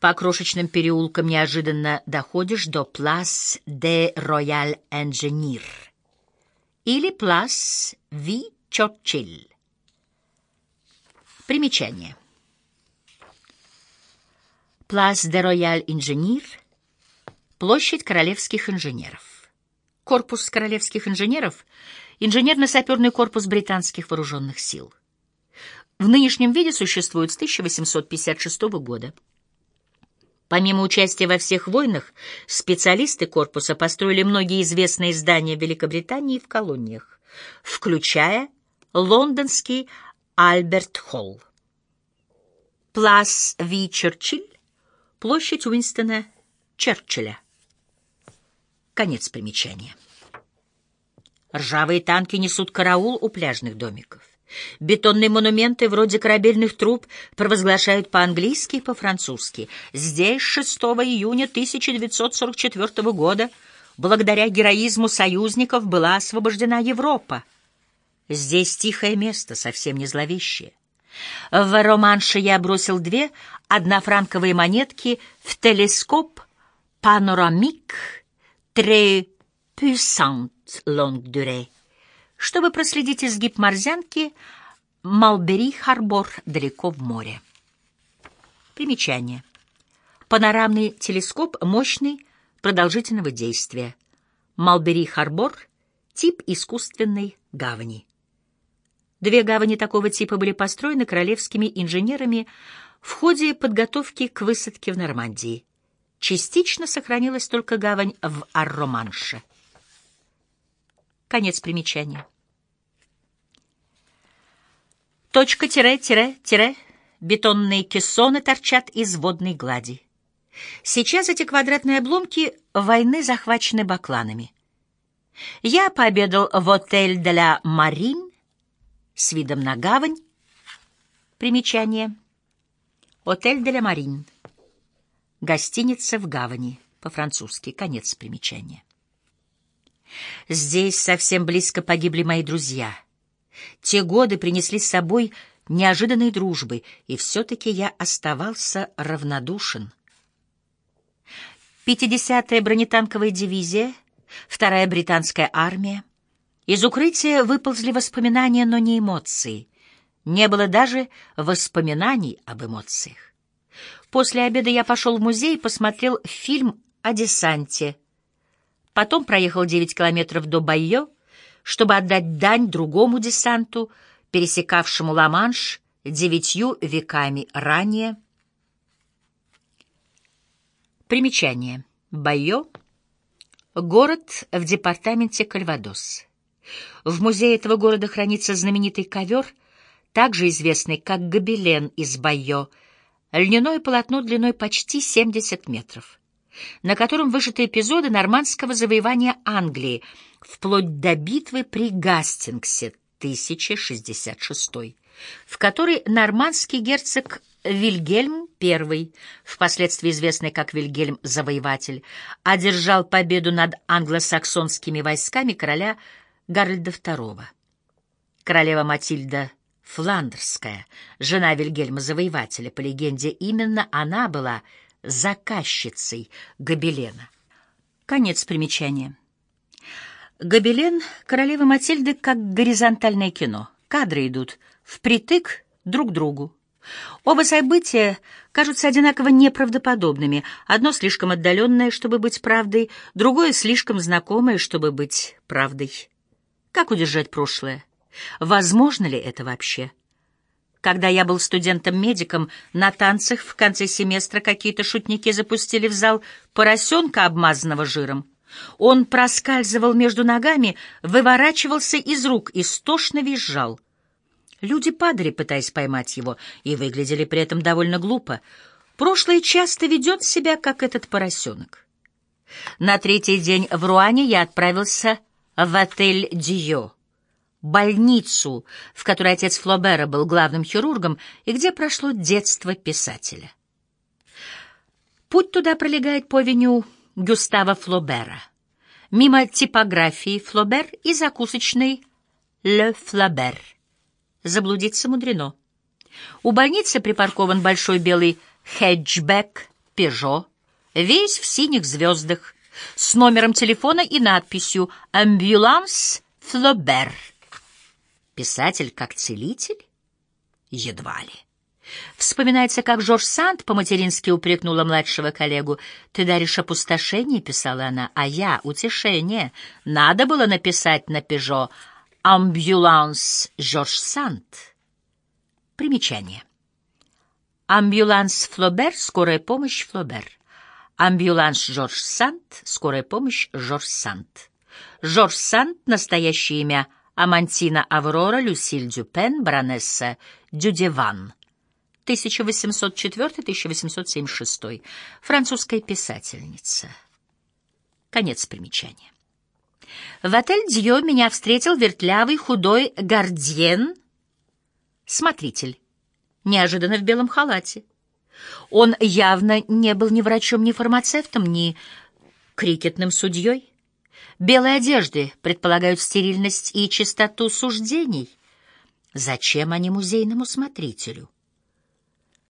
По крошечным переулкам неожиданно доходишь до Плас де Рояль Энженир или Плас Ви Чорчилль. Примечание. Плас де Рояль Инженир — площадь королевских инженеров. Корпус королевских инженеров — инженерно-саперный корпус британских вооруженных сил. В нынешнем виде существует с 1856 года. Помимо участия во всех войнах, специалисты корпуса построили многие известные здания в Великобритании и в колониях, включая лондонский Альберт-Холл. Плас Ви Черчилль Площадь Уинстона Черчилля. Конец примечания. Ржавые танки несут караул у пляжных домиков. Бетонные монументы вроде корабельных труб провозглашают по-английски и по-французски. Здесь 6 июня 1944 года благодаря героизму союзников была освобождена Европа. Здесь тихое место, совсем не зловещее. В романше я бросил две однофранковые монетки в телескоп «Панорамик Très Puissant Longue Durée», чтобы проследить изгиб морзянки Малбери-Харбор далеко в море. Примечание. Панорамный телескоп мощный, продолжительного действия. Малбери-Харбор — тип искусственной гавани. Две гавани такого типа были построены королевскими инженерами в ходе подготовки к высадке в Нормандии. Частично сохранилась только гавань в Арроманше. Конец примечания. Точка-тире-тире-тире. Бетонные кессоны торчат из водной глади. Сейчас эти квадратные обломки войны захвачены бакланами. Я пообедал в отель «Де ла Марин», с видом на гавань. Примечание. Отель де ла Марин. Гостиница в гавани. По-французски. Конец примечания. Здесь совсем близко погибли мои друзья. Те годы принесли с собой неожиданной дружбы, и все-таки я оставался равнодушен. 50-я бронетанковая дивизия, вторая британская армия, из укрытия выползли воспоминания, но не эмоции. Не было даже воспоминаний об эмоциях. После обеда я пошел в музей и посмотрел фильм о десанте. Потом проехал 9 километров до Байо, чтобы отдать дань другому десанту, пересекавшему Ла-Манш девятью веками ранее. Примечание. Байо — город в департаменте Кальвадос. В музее этого города хранится знаменитый ковер, также известный как гобелен из Байо, льняное полотно длиной почти 70 метров, на котором вышиты эпизоды нормандского завоевания Англии вплоть до битвы при Гастингсе 1066, в которой нормандский герцог Вильгельм I, впоследствии известный как Вильгельм Завоеватель, одержал победу над англосаксонскими войсками короля Гарольда II. Королева Матильда Фландерская, жена Вильгельма Завоевателя, по легенде, именно она была заказчицей гобелена. Конец примечания. Гобелен королевы Матильды как горизонтальное кино. Кадры идут впритык друг к другу. Оба события кажутся одинаково неправдоподобными. Одно слишком отдаленное, чтобы быть правдой, другое слишком знакомое, чтобы быть правдой. Как удержать прошлое? Возможно ли это вообще? Когда я был студентом-медиком, на танцах в конце семестра какие-то шутники запустили в зал поросенка, обмазанного жиром. Он проскальзывал между ногами, выворачивался из рук, истошно визжал. Люди падали, пытаясь поймать его, и выглядели при этом довольно глупо. Прошлое часто ведет себя, как этот поросенок. На третий день в Руане я отправился в отель «Дио», больницу, в которой отец Флобера был главным хирургом и где прошло детство писателя. Путь туда пролегает по веню Гюстава Флобера, мимо типографии Флобер и закусочной «Ле Флобер». Заблудиться мудрено. У больницы припаркован большой белый хеджбэк «Пежо», весь в синих звездах, с номером телефона и надписью «Амбуланс Флобер». Писатель как целитель? Едва ли. Вспоминается, как Жорж Санд по-матерински упрекнула младшего коллегу. «Ты даришь опустошение», — писала она, — «а я — утешение. Надо было написать на «Пежо» «Амбуланс Жорж Санд». Примечание. Амбуланс Флобер, скорая помощь Флобер. Амбуланс Жорж Санд, скорая помощь Жорж Санд. Жорж Санд, настоящее имя Амантина Аврора Люсиль Дюпен, баронесса Дюдеван. 1804-1876. Французская писательница. Конец примечания. В отель Дьо меня встретил вертлявый худой гардьен, смотритель, неожиданно в белом халате. Он явно не был ни врачом, ни фармацевтом, ни крикетным судьей. Белые одежды предполагают стерильность и чистоту суждений. Зачем они музейному смотрителю?